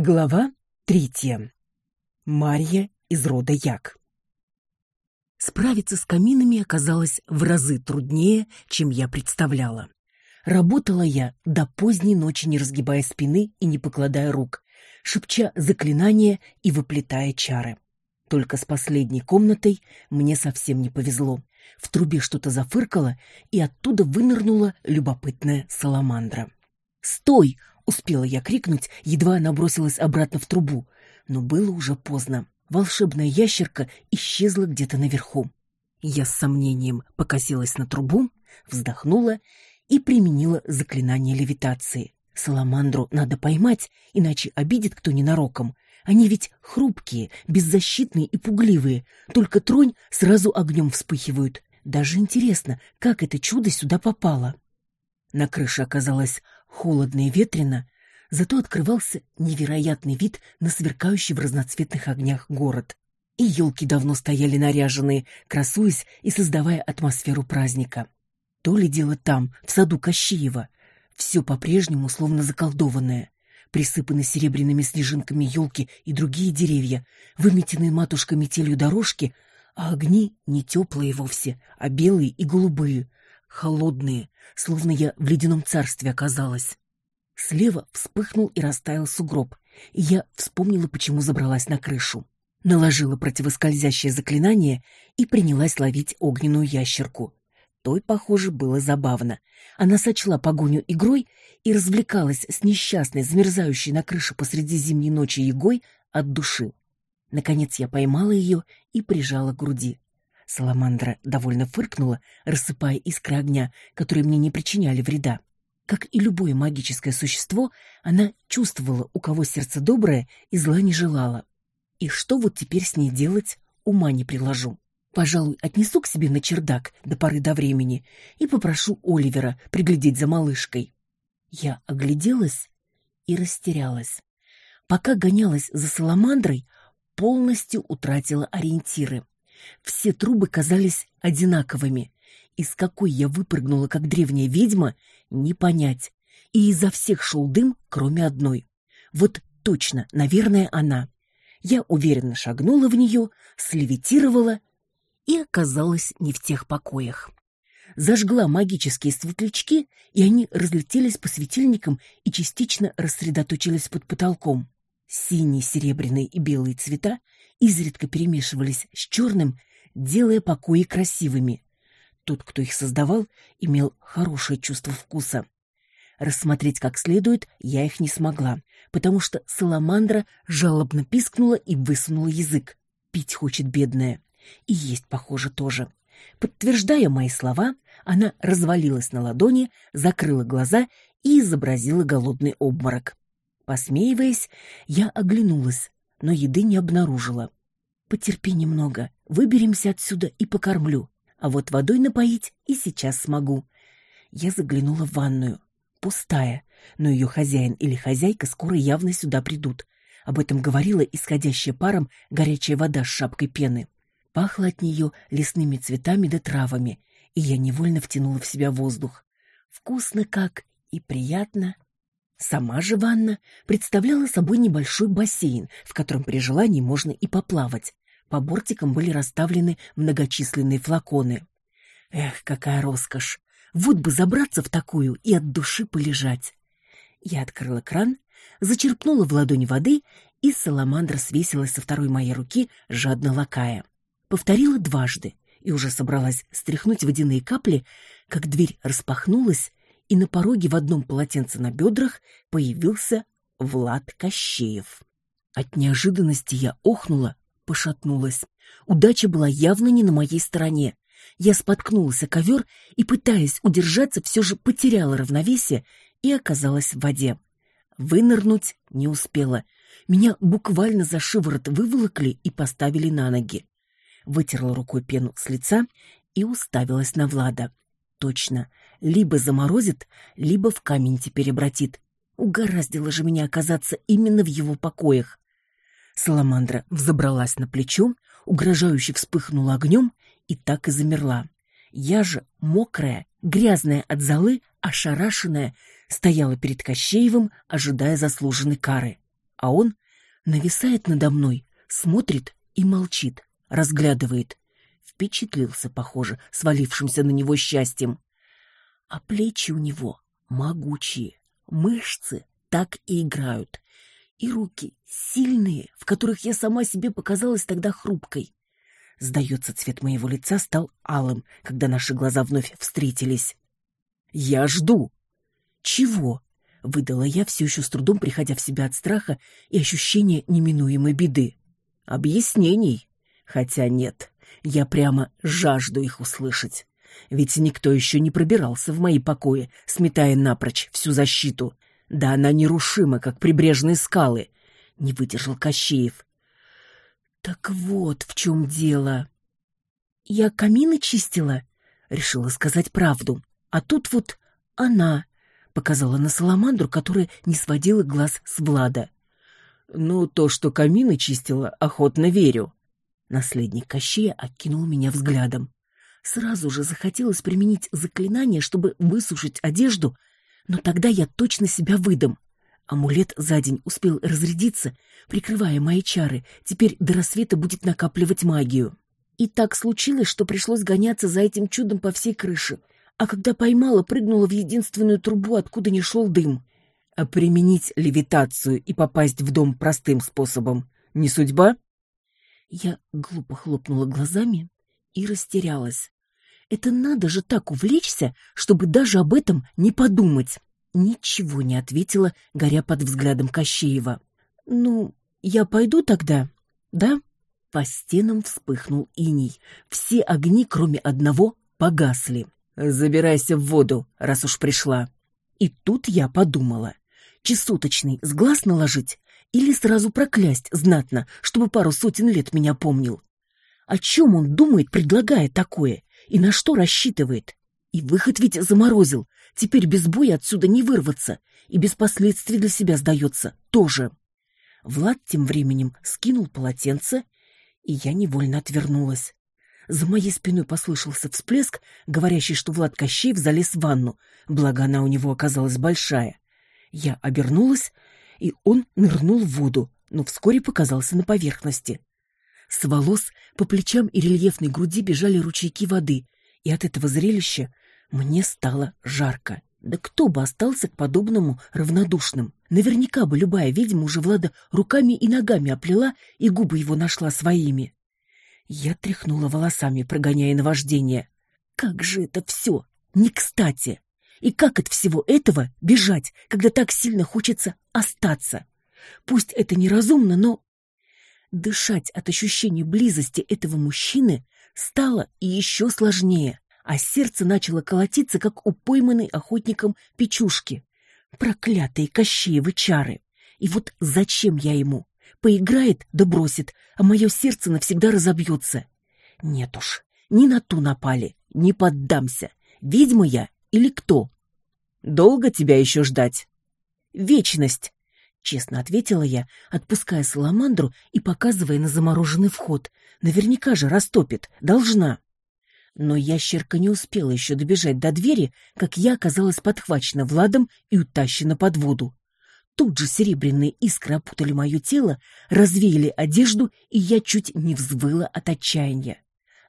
Глава третья. Марья из рода Як. Справиться с каминами оказалось в разы труднее, чем я представляла. Работала я до поздней ночи, не разгибая спины и не покладая рук, шепча заклинания и выплетая чары. Только с последней комнатой мне совсем не повезло. В трубе что-то зафыркало, и оттуда вынырнула любопытная саламандра. «Стой!» Успела я крикнуть, едва она бросилась обратно в трубу, но было уже поздно. Волшебная ящерка исчезла где-то наверху. Я с сомнением покосилась на трубу, вздохнула и применила заклинание левитации. Саламандру надо поймать, иначе обидит кто ненароком. Они ведь хрупкие, беззащитные и пугливые, только тронь сразу огнем вспыхивают. Даже интересно, как это чудо сюда попало. На крыше оказалось холодно и ветрено, зато открывался невероятный вид на сверкающий в разноцветных огнях город. И елки давно стояли наряженные, красуясь и создавая атмосферу праздника. То ли дело там, в саду Кощеева. Все по-прежнему словно заколдованное. Присыпаны серебряными снежинками елки и другие деревья, выметенные матушкой метелью дорожки, а огни не теплые вовсе, а белые и голубые, холодные, словно я в ледяном царстве оказалась. Слева вспыхнул и растаял сугроб, и я вспомнила, почему забралась на крышу. Наложила противоскользящее заклинание и принялась ловить огненную ящерку. Той, похоже, было забавно. Она сочла погоню игрой и развлекалась с несчастной, замерзающей на крыше посреди зимней ночи егой от души. Наконец я поймала ее и прижала к груди. Саламандра довольно фыркнула, рассыпая искры огня, которые мне не причиняли вреда. Как и любое магическое существо, она чувствовала, у кого сердце доброе и зла не желала. И что вот теперь с ней делать, ума не приложу. Пожалуй, отнесу к себе на чердак до поры до времени и попрошу Оливера приглядеть за малышкой. Я огляделась и растерялась. Пока гонялась за саламандрой, полностью утратила ориентиры. Все трубы казались одинаковыми. Из какой я выпрыгнула, как древняя ведьма, не понять. И изо всех шел дым, кроме одной. Вот точно, наверное, она. Я уверенно шагнула в нее, слевитировала и оказалась не в тех покоях. Зажгла магические светлячки, и они разлетелись по светильникам и частично рассредоточились под потолком. Синие, серебряные и белые цвета изредка перемешивались с черным, делая покои красивыми. Тот, кто их создавал, имел хорошее чувство вкуса. Рассмотреть как следует я их не смогла, потому что саламандра жалобно пискнула и высунула язык. Пить хочет бедная. И есть, похоже, тоже. Подтверждая мои слова, она развалилась на ладони, закрыла глаза и изобразила голодный обморок. Посмеиваясь, я оглянулась, но еды не обнаружила. Потерпи немного, выберемся отсюда и покормлю. А вот водой напоить и сейчас смогу. Я заглянула в ванную. Пустая, но ее хозяин или хозяйка скоро явно сюда придут. Об этом говорила исходящая паром горячая вода с шапкой пены. Пахло от нее лесными цветами да травами, и я невольно втянула в себя воздух. Вкусно как и приятно. Сама же ванна представляла собой небольшой бассейн, в котором при желании можно и поплавать. По бортикам были расставлены многочисленные флаконы. Эх, какая роскошь! Вот бы забраться в такую и от души полежать. Я открыла кран, зачерпнула в ладонь воды, и саламандра свесилась со второй моей руки, жадно лакая. Повторила дважды и уже собралась стряхнуть водяные капли, как дверь распахнулась, и на пороге в одном полотенце на бедрах появился Влад Кощеев. От неожиданности я охнула, пошатнулась. Удача была явно не на моей стороне. Я споткнулась о ковер и, пытаясь удержаться, все же потеряла равновесие и оказалась в воде. Вынырнуть не успела. Меня буквально за шиворот выволокли и поставили на ноги. Вытерла рукой пену с лица и уставилась на Влада. Точно, либо заморозит, либо в камень теперь обратит. Угораздило же меня оказаться именно в его покоях. Саламандра взобралась на плечо, угрожающе вспыхнула огнем и так и замерла. Я же, мокрая, грязная от золы, ошарашенная, стояла перед Кощеевым, ожидая заслуженной кары. а он нависает надо мной, смотрит и молчит, разглядывает. Впечатлился, похоже, свалившимся на него счастьем. А плечи у него могучие, мышцы так и играют. И руки сильные, в которых я сама себе показалась тогда хрупкой. Сдается, цвет моего лица стал алым, когда наши глаза вновь встретились. «Я жду!» «Чего?» — выдала я, все еще с трудом приходя в себя от страха и ощущения неминуемой беды. «Объяснений. Хотя нет, я прямо жажду их услышать. Ведь никто еще не пробирался в мои покои, сметая напрочь всю защиту. Да она нерушима, как прибрежные скалы. Не выдержал Кощеев. Так вот в чем дело. Я камины чистила, решила сказать правду. А тут вот она показала на саламандру, которая не сводила глаз с Влада. Ну, то, что камины чистила, охотно верю. Наследник Кощея окинул меня взглядом. Сразу же захотелось применить заклинание, чтобы высушить одежду, но тогда я точно себя выдам. Амулет за день успел разрядиться, прикрывая мои чары. Теперь до рассвета будет накапливать магию. И так случилось, что пришлось гоняться за этим чудом по всей крыше. А когда поймала, прыгнула в единственную трубу, откуда не шел дым. А применить левитацию и попасть в дом простым способом не судьба? Я глупо хлопнула глазами и растерялась. Это надо же так увлечься, чтобы даже об этом не подумать. Ничего не ответила, горя под взглядом Кощеева. «Ну, я пойду тогда, да?» По стенам вспыхнул иней. Все огни, кроме одного, погасли. «Забирайся в воду, раз уж пришла». И тут я подумала. Чесоточный с глаз наложить или сразу проклясть знатно, чтобы пару сотен лет меня помнил? О чем он думает, предлагая такое? И на что рассчитывает? И выход ведь заморозил. Теперь без боя отсюда не вырваться. И без последствий для себя сдается. Тоже. Влад тем временем скинул полотенце, и я невольно отвернулась. За моей спиной послышался всплеск, говорящий, что Влад Кощеев залез в ванну, благо она у него оказалась большая. Я обернулась, и он нырнул в воду, но вскоре показался на поверхности. С волос по плечам и рельефной груди бежали ручейки воды, и от этого зрелища мне стало жарко. Да кто бы остался к подобному равнодушным? Наверняка бы любая ведьма уже Влада руками и ногами оплела, и губы его нашла своими. Я тряхнула волосами, прогоняя наваждение. Как же это все не кстати! И как от всего этого бежать, когда так сильно хочется остаться? Пусть это неразумно, но Дышать от ощущения близости этого мужчины стало еще сложнее, а сердце начало колотиться, как у пойманной охотником печушки. Проклятые Кощеевы чары! И вот зачем я ему? Поиграет да бросит, а мое сердце навсегда разобьется. Нет уж, ни на ту напали, не поддамся. Ведьма я или кто? Долго тебя еще ждать? Вечность, Честно ответила я, отпуская саламандру и показывая на замороженный вход. Наверняка же растопит, должна. Но ящерка не успела еще добежать до двери, как я оказалась подхвачена Владом и утащена под воду. Тут же серебряные искры опутали мое тело, развеяли одежду, и я чуть не взвыла от отчаяния.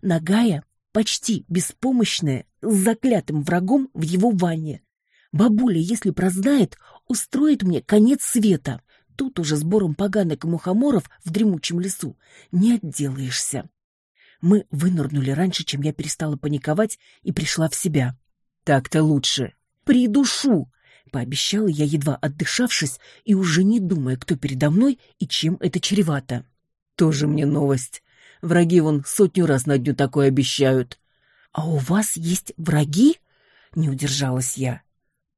Нагая, почти беспомощная, с заклятым врагом в его ванне. Бабуля, если прознает, устроит мне конец света. Тут уже сбором поганок и мухоморов в дремучем лесу не отделаешься. Мы вынырнули раньше, чем я перестала паниковать и пришла в себя. Так-то лучше. Придушу, пообещала я, едва отдышавшись и уже не думая, кто передо мной и чем это чревато. Тоже мне новость. Враги вон сотню раз на дню такое обещают. А у вас есть враги? Не удержалась я.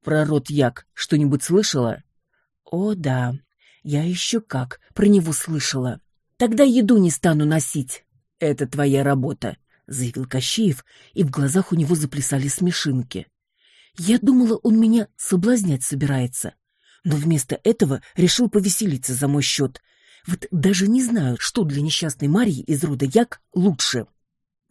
Про род Як что-нибудь слышала? О, да. Я еще как про него слышала. Тогда еду не стану носить. Это твоя работа, заявил Кощеев, и в глазах у него заплясали смешинки. Я думала, он меня соблазнять собирается, но вместо этого решил повеселиться за мой счет. Вот даже не знаю, что для несчастной Марьи из рода Як лучше.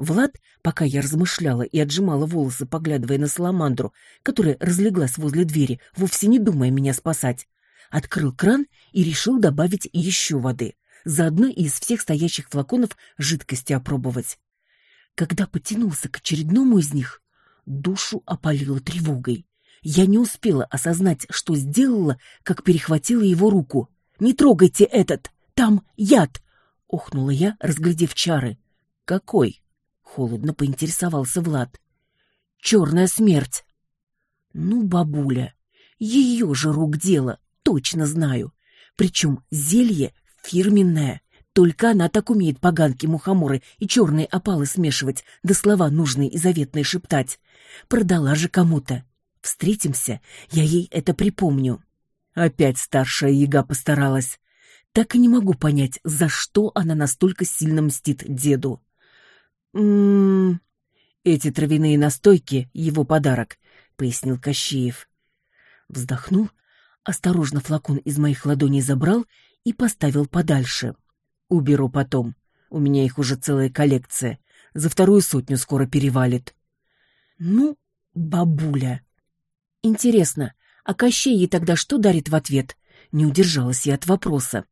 Влад, пока я размышляла и отжимала волосы, поглядывая на саламандру, которая разлеглась возле двери, вовсе не думая меня спасать, открыл кран и решил добавить еще воды, заодно и из всех стоящих флаконов жидкости опробовать. Когда потянулся к очередному из них, душу опалило тревогой. Я не успела осознать, что сделала, как перехватила его руку. «Не трогайте этот! Там яд!» — охнула я, разглядев чары. «Какой?» — холодно поинтересовался Влад. «Черная смерть!» «Ну, бабуля, ее же рук дело, точно знаю. Причем зелье фирменное. Только она так умеет поганки мухоморы и черные опалы смешивать, да слова нужные и заветные шептать. Продала же кому-то. Встретимся, я ей это припомню. Опять старшая яга постаралась. Так и не могу понять, за что она настолько сильно мстит деду. «М-м-м, эти травяные настойки — его подарок», — пояснил Кощеев. Вздохнул, осторожно флакон из моих ладоней забрал и поставил подальше. «Уберу потом. У меня их уже целая коллекция. За вторую сотню скоро перевалит». «Ну, бабуля», Интересно, а Кощей ей тогда что дарит в ответ? Не удержалась я от вопроса.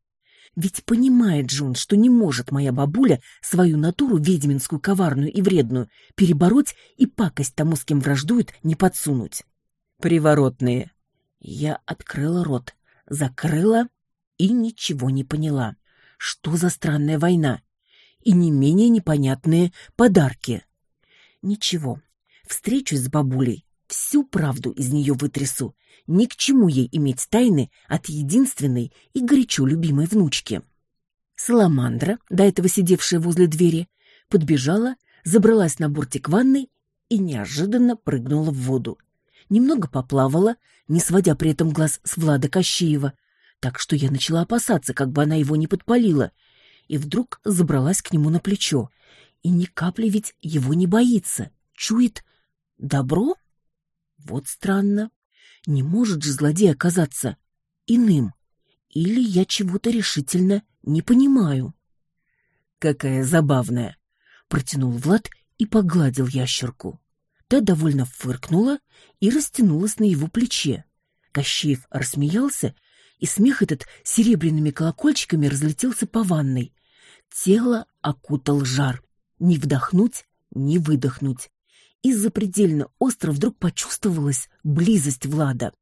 Ведь понимает Джун, что не может моя бабуля свою натуру ведьминскую, коварную и вредную перебороть и пакость тому, с кем враждует, не подсунуть. Приворотные. Я открыла рот, закрыла и ничего не поняла. Что за странная война? И не менее непонятные подарки. Ничего, встречусь с бабулей, Всю правду из нее вытрясу. Ни к чему ей иметь тайны от единственной и горячо любимой внучки. Саламандра, до этого сидевшая возле двери, подбежала, забралась на бортик ванны и неожиданно прыгнула в воду. Немного поплавала, не сводя при этом глаз с Влада Кощеева, так что я начала опасаться, как бы она его не подпалила, и вдруг забралась к нему на плечо. И ни капли ведь его не боится, чует добро? Вот странно. Не может же злодей оказаться иным. Или я чего-то решительно не понимаю. Какая забавная. Протянул Влад и погладил ящерку. Та довольно фыркнула и растянулась на его плече. Кощеев рассмеялся, и смех этот серебряными колокольчиками разлетелся по ванной. Тело окутал жар. Не вдохнуть, не выдохнуть и запредельно остро вдруг почувствовалась близость Влада.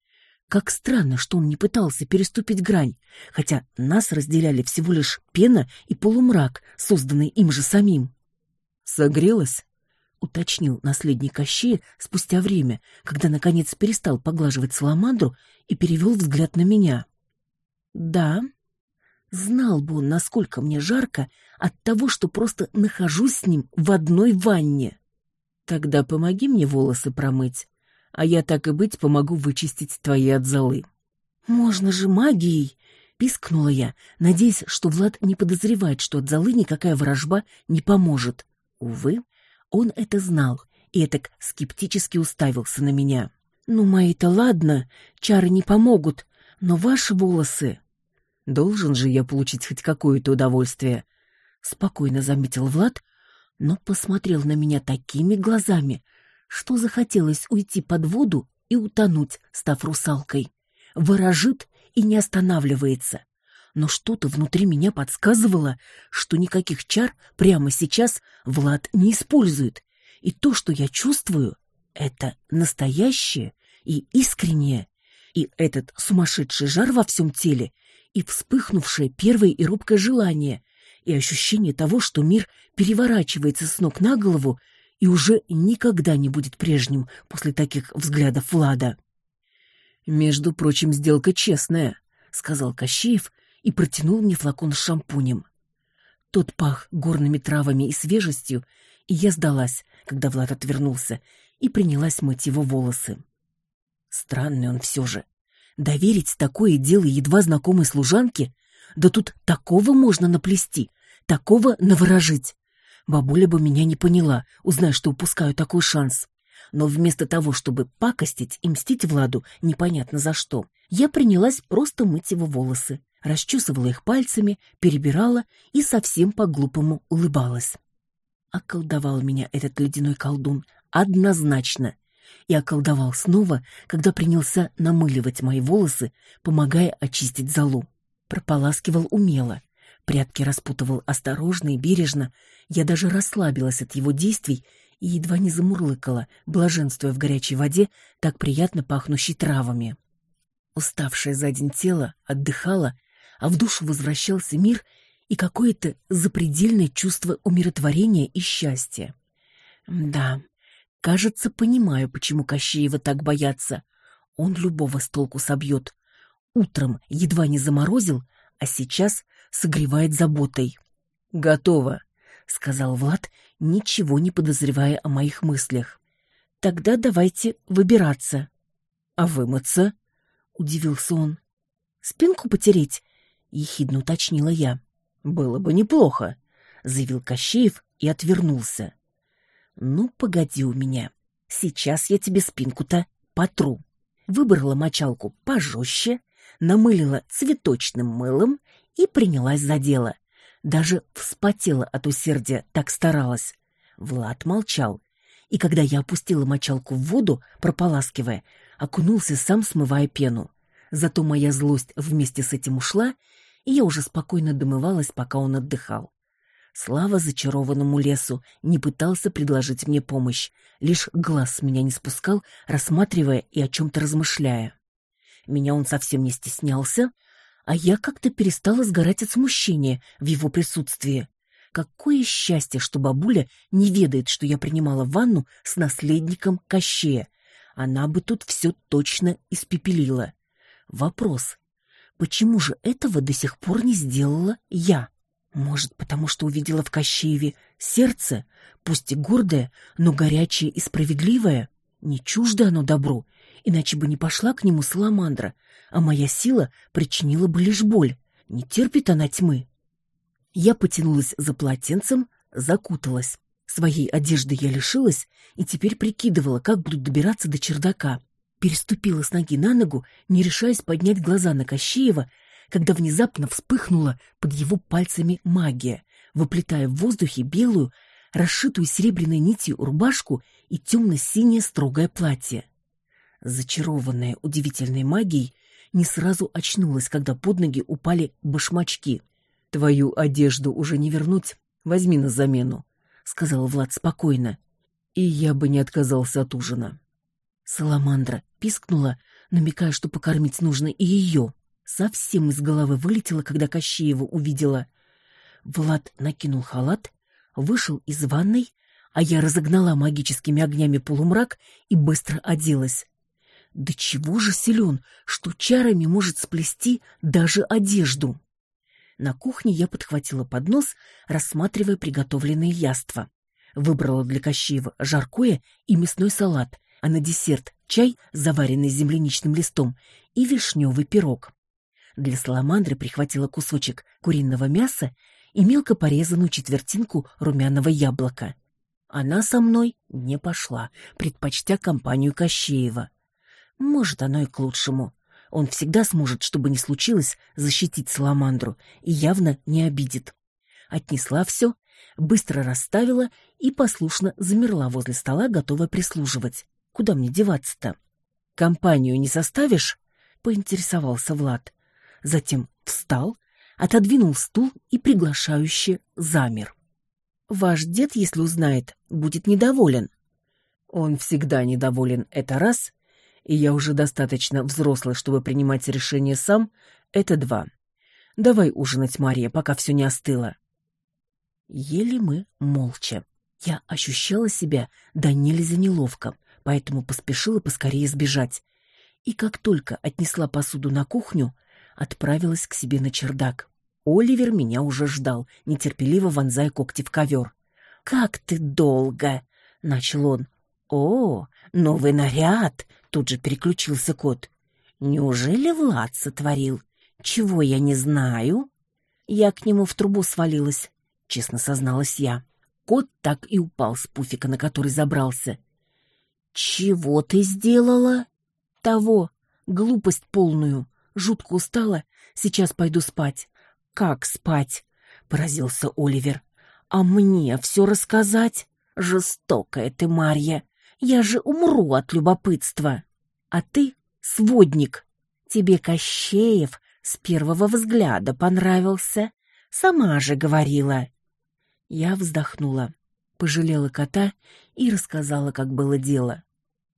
Как странно, что он не пытался переступить грань, хотя нас разделяли всего лишь пена и полумрак, созданный им же самим. «Согрелась?» — уточнил наследник Кощея спустя время, когда, наконец, перестал поглаживать саламандру и перевел взгляд на меня. «Да», Знал бы он, насколько мне жарко от того, что просто нахожусь с ним в одной ванне. Тогда помоги мне волосы промыть, а я так и быть помогу вычистить твои от золы. Можно же магией, пискнула я, надеясь, что Влад не подозревает, что от золы никакая ворожба не поможет. Увы, он это знал и так скептически уставился на меня. Ну, мои-то ладно, чары не помогут, но ваши волосы Должен же я получить хоть какое-то удовольствие, спокойно заметил Влад, но посмотрел на меня такими глазами, что захотелось уйти под воду и утонуть, став русалкой. Выражит и не останавливается. Но что-то внутри меня подсказывало, что никаких чар прямо сейчас Влад не использует. И то, что я чувствую, это настоящее и искреннее. И этот сумасшедший жар во всем теле, и вспыхнувшее первое и робкое желание, и ощущение того, что мир переворачивается с ног на голову и уже никогда не будет прежним после таких взглядов Влада. «Между прочим, сделка честная», — сказал Кощеев и протянул мне флакон с шампунем. Тот пах горными травами и свежестью, и я сдалась, когда Влад отвернулся, и принялась мыть его волосы. Странный он все же. Доверить такое дело едва знакомой служанке? Да тут такого можно наплести, Такого наворожить. Бабуля бы меня не поняла, узнав, что упускаю такой шанс. Но вместо того, чтобы пакостить и мстить Владу непонятно за что, я принялась просто мыть его волосы, расчесывала их пальцами, перебирала и совсем по-глупому улыбалась. Околдовал меня этот ледяной колдун однозначно. и околдовал снова, когда принялся намыливать мои волосы, помогая очистить залу. Прополаскивал умело, прятки распутывал осторожно и бережно, я даже расслабилась от его действий и едва не замурлыкала, блаженствуя в горячей воде, так приятно пахнущей травами. Уставшее за день тело отдыхало, а в душу возвращался мир и какое-то запредельное чувство умиротворения и счастья. Да, кажется, понимаю, почему Кощеева так боятся. Он любого с толку собьет. Утром едва не заморозил, а сейчас согревает заботой. «Готово», — сказал Влад, ничего не подозревая о моих мыслях. «Тогда давайте выбираться». «А вымыться?» — удивился он. «Спинку потереть?» — ехидно уточнила я. «Было бы неплохо», — заявил Кощеев и отвернулся. «Ну, погоди у меня. Сейчас я тебе спинку-то потру». Выбрала мочалку пожестче, намылила цветочным мылом и принялась за дело. Даже вспотела от усердия, так старалась. Влад молчал. И когда я опустила мочалку в воду, прополаскивая, окунулся сам, смывая пену. Зато моя злость вместе с этим ушла, и я уже спокойно домывалась, пока он отдыхал. Слава зачарованному лесу не пытался предложить мне помощь, лишь глаз с меня не спускал, рассматривая и о чем-то размышляя. Меня он совсем не стеснялся, а я как-то перестала сгорать от смущения в его присутствии. Какое счастье, что бабуля не ведает, что я принимала ванну с наследником Кощея. Она бы тут все точно испепелила. Вопрос. Почему же этого до сих пор не сделала я? Может, потому что увидела в Кощееве сердце, пусть и гордое, но горячее и справедливое? Не чуждо оно добру, иначе бы не пошла к нему Саламандра, а моя сила причинила бы лишь боль. Не терпит она тьмы. Я потянулась за полотенцем, закуталась. Своей одежды я лишилась и теперь прикидывала, как буду добираться до чердака. Переступила с ноги на ногу, не решаясь поднять глаза на Кощеева, когда внезапно вспыхнула под его пальцами магия, выплетая в воздухе белую, расшитую серебряной нитью рубашку и темно-синее строгое платье. Зачарованная удивительной магией, не сразу очнулась, когда под ноги упали башмачки. «Твою одежду уже не вернуть, возьми на замену», — сказал Влад спокойно. «И я бы не отказался от ужина». Саламандра пискнула, намекая, что покормить нужно и ее. Совсем из головы вылетела, когда Кощеева увидела. Влад накинул халат, вышел из ванной, а я разогнала магическими огнями полумрак и быстро оделась. Да чего же силен, что чарами может сплести даже одежду? На кухне я подхватила поднос, рассматривая приготовленные яства. Выбрала для Кощеева жаркое и мясной салат, а на десерт чай, заваренный земляничным листом, и вишневый пирог. Для саламандры прихватила кусочек куриного мяса и мелко порезанную четвертинку румяного яблока. Она со мной не пошла, предпочтя компанию Кощеева. Может, оно и к лучшему. Он всегда сможет, что бы ни случилось, защитить Саламандру и явно не обидит. Отнесла все, быстро расставила и послушно замерла возле стола, готовая прислуживать. Куда мне деваться-то? Компанию не составишь? Поинтересовался Влад. Затем встал, отодвинул стул и приглашающе замер. Ваш дед, если узнает, будет недоволен. Он всегда недоволен, это раз, и я уже достаточно взрослый, чтобы принимать решение сам, это два. Давай ужинать, Мария, пока все не остыло. Ели мы молча. Я ощущала себя да нельзя неловко, поэтому поспешила поскорее сбежать. И как только отнесла посуду на кухню, отправилась к себе на чердак. Оливер меня уже ждал, нетерпеливо вонзая когти в ковер. «Как ты долго!» — начал он. «О, новый наряд!» — тут же переключился кот. «Неужели Влад сотворил? Чего я не знаю?» Я к нему в трубу свалилась, честно созналась я. Кот так и упал с пуфика, на который забрался. «Чего ты сделала?» «Того. Глупость полную. Жутко устала. Сейчас пойду спать». «Как спать?» — поразился Оливер. «А мне все рассказать? Жестокая ты, Марья. Я же умру от любопытства. А ты — сводник. Тебе Кощеев с первого взгляда понравился. Сама же говорила. Я вздохнула, пожалела кота и рассказала, как было дело.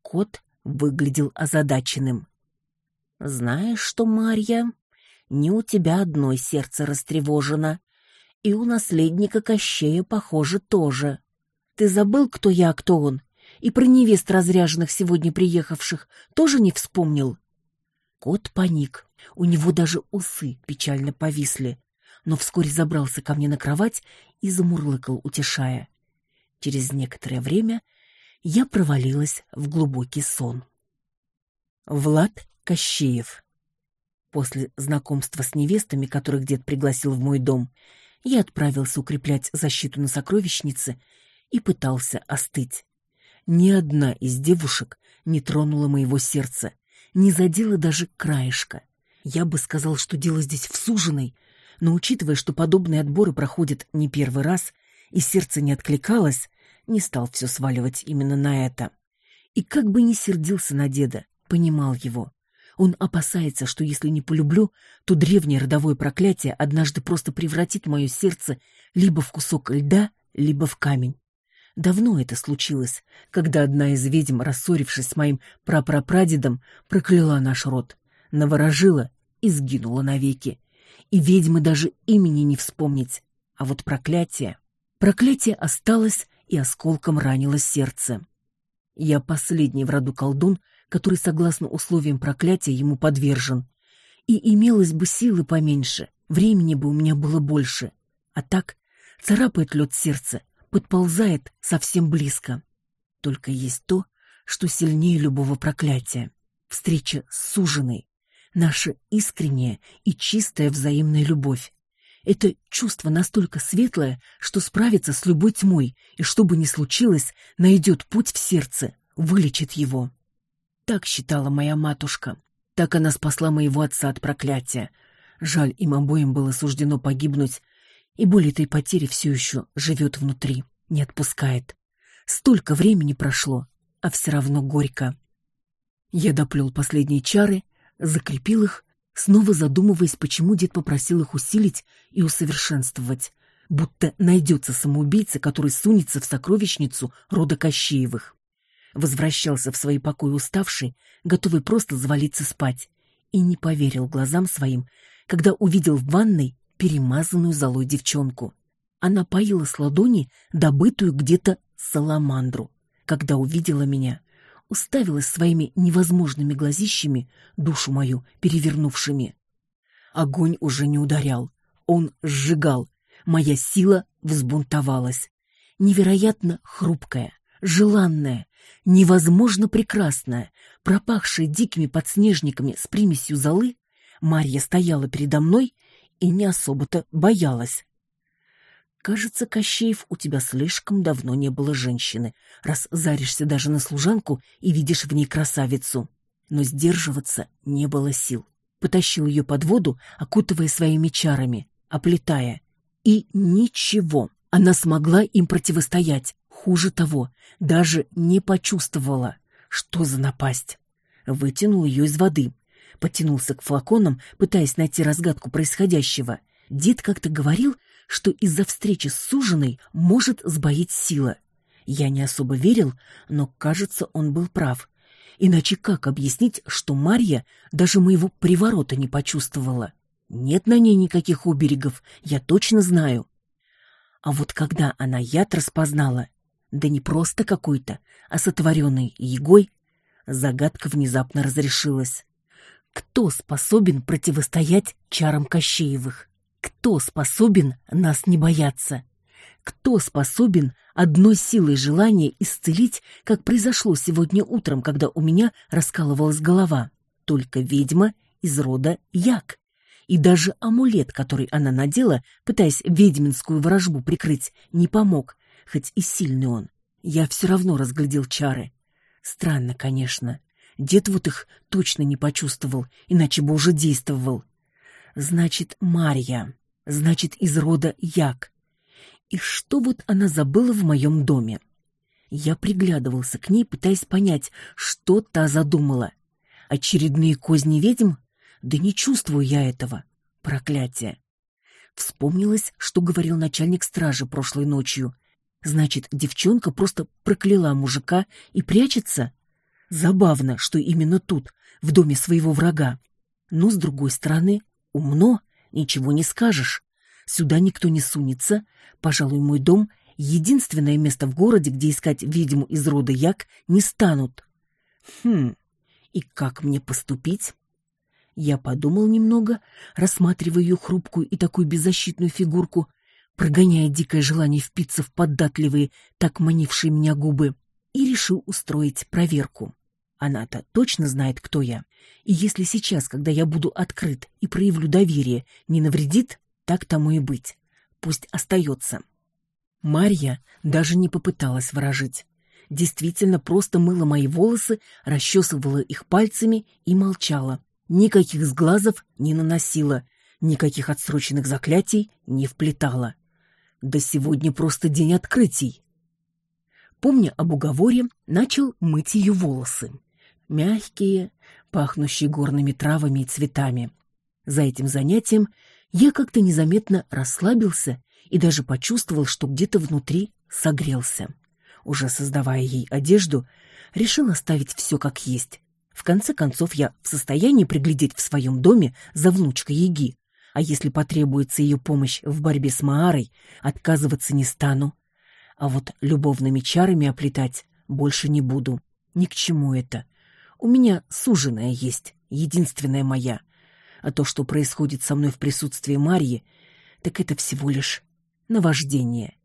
Кот выглядел озадаченным. «Знаешь что, Марья, не у тебя одной сердце растревожено, и у наследника Кощея, похоже, тоже. Ты забыл, кто я, а кто он? И про невест разряженных сегодня приехавших тоже не вспомнил?» Кот паник. У него даже усы печально повисли, но вскоре забрался ко мне на кровать и замурлыкал, утешая. Через некоторое время я провалилась в глубокий сон. Влад Кощеев После знакомства с невестами, которых дед пригласил в мой дом, я отправился укреплять защиту на сокровищнице и пытался остыть. Ни одна из девушек не тронула моего сердца, не задела даже краешка. Я бы сказал, что дело здесь в суженой, но учитывая, что подобные отборы проходят не первый раз, и сердце не откликалось, не стал все сваливать именно на это. И как бы ни сердился на деда, понимал его. Он опасается, что если не полюблю, то древнее родовое проклятие однажды просто превратит мое сердце либо в кусок льда, либо в камень. Давно это случилось, когда одна из ведьм, рассорившись с моим прапрапрадедом, прокляла наш род, наворожила и сгинула навеки. И ведьмы даже имени не вспомнить. А вот проклятие... Проклятие осталось и осколком ранило сердце. Я последний в роду колдун, который, согласно условиям проклятия, ему подвержен. И имелось бы силы поменьше, времени бы у меня было больше. А так царапает лед сердце, подползает совсем близко. Только есть то, что сильнее любого проклятия. Встреча с суженой. Наша искренняя и чистая взаимная любовь. Это чувство настолько светлое, что справится с любой тьмой, и что бы ни случилось, найдет путь в сердце, вылечит его. Так считала моя матушка. Так она спасла моего отца от проклятия. Жаль, им обоим было суждено погибнуть и боль этой потери все еще живет внутри, не отпускает. Столько времени прошло, а все равно горько. Я доплел последние чары, закрепил их, снова задумываясь, почему дед попросил их усилить и усовершенствовать, будто найдется самоубийца, который сунется в сокровищницу рода Кощеевых. Возвращался в свои покои уставший, готовый просто завалиться спать, и не поверил глазам своим, когда увидел в ванной перемазанную золой девчонку. Она поила с ладони добытую где-то саламандру. Когда увидела меня, уставилась своими невозможными глазищами, душу мою перевернувшими. Огонь уже не ударял, он сжигал, моя сила взбунтовалась. Невероятно хрупкая, желанная, невозможно прекрасная, пропахшая дикими подснежниками с примесью золы, Марья стояла передо мной и не особо-то боялась. «Кажется, Кощеев, у тебя слишком давно не было женщины, раз заришься даже на служанку и видишь в ней красавицу». Но сдерживаться не было сил. Потащил ее под воду, окутывая своими чарами, оплетая. И ничего, она смогла им противостоять. Хуже того, даже не почувствовала. Что за напасть? Вытянул ее из воды, потянулся к флаконам, пытаясь найти разгадку происходящего. Дед как-то говорил, что из-за встречи с суженой может сбоить сила. Я не особо верил, но, кажется, он был прав. Иначе как объяснить, что Марья даже моего приворота не почувствовала? Нет на ней никаких оберегов, я точно знаю. А вот когда она яд распознала, да не просто какой-то, а сотворенный егой, загадка внезапно разрешилась. Кто способен противостоять чарам Кощеевых? Кто способен нас не бояться? Кто способен одной силой желания исцелить, как произошло сегодня утром, когда у меня раскалывалась голова? Только ведьма из рода Як. И даже амулет, который она надела, пытаясь ведьминскую ворожбу прикрыть, не помог, хоть и сильный он. Я все равно разглядел чары. Странно, конечно. Дед вот их точно не почувствовал, иначе бы уже действовал. Значит, Марья. Значит, из рода Як. И что вот она забыла в моем доме? Я приглядывался к ней, пытаясь понять, что та задумала. Очередные козни ведьм? Да не чувствую я этого. Проклятие. Вспомнилось, что говорил начальник стражи прошлой ночью. Значит, девчонка просто прокляла мужика и прячется? Забавно, что именно тут, в доме своего врага. Но, с другой стороны, умно, ничего не скажешь. Сюда никто не сунется. Пожалуй, мой дом — единственное место в городе, где искать ведьму из рода Як не станут. Хм, и как мне поступить? Я подумал немного, рассматривая ее хрупкую и такую беззащитную фигурку, прогоняя дикое желание впиться в податливые, так манившие меня губы, и решил устроить проверку. Она-то точно знает, кто я. И если сейчас, когда я буду открыт и проявлю доверие, не навредит, так тому и быть. Пусть остается. Марья даже не попыталась выражить. Действительно просто мыла мои волосы, расчесывала их пальцами и молчала. Никаких сглазов не наносила, никаких отсроченных заклятий не вплетала. Да сегодня просто день открытий. Помня об уговоре, начал мыть ее волосы. Мягкие, пахнущие горными травами и цветами. За этим занятием я как-то незаметно расслабился и даже почувствовал, что где-то внутри согрелся. Уже создавая ей одежду, решил оставить все как есть. В конце концов, я в состоянии приглядеть в своем доме за внучкой Еги, а если потребуется ее помощь в борьбе с Маарой, отказываться не стану. А вот любовными чарами оплетать больше не буду. Ни к чему это. У меня суженая есть, единственная моя. А то, что происходит со мной в присутствии Марьи, так это всего лишь наваждение.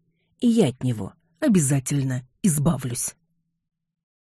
И я от него обязательно избавлюсь.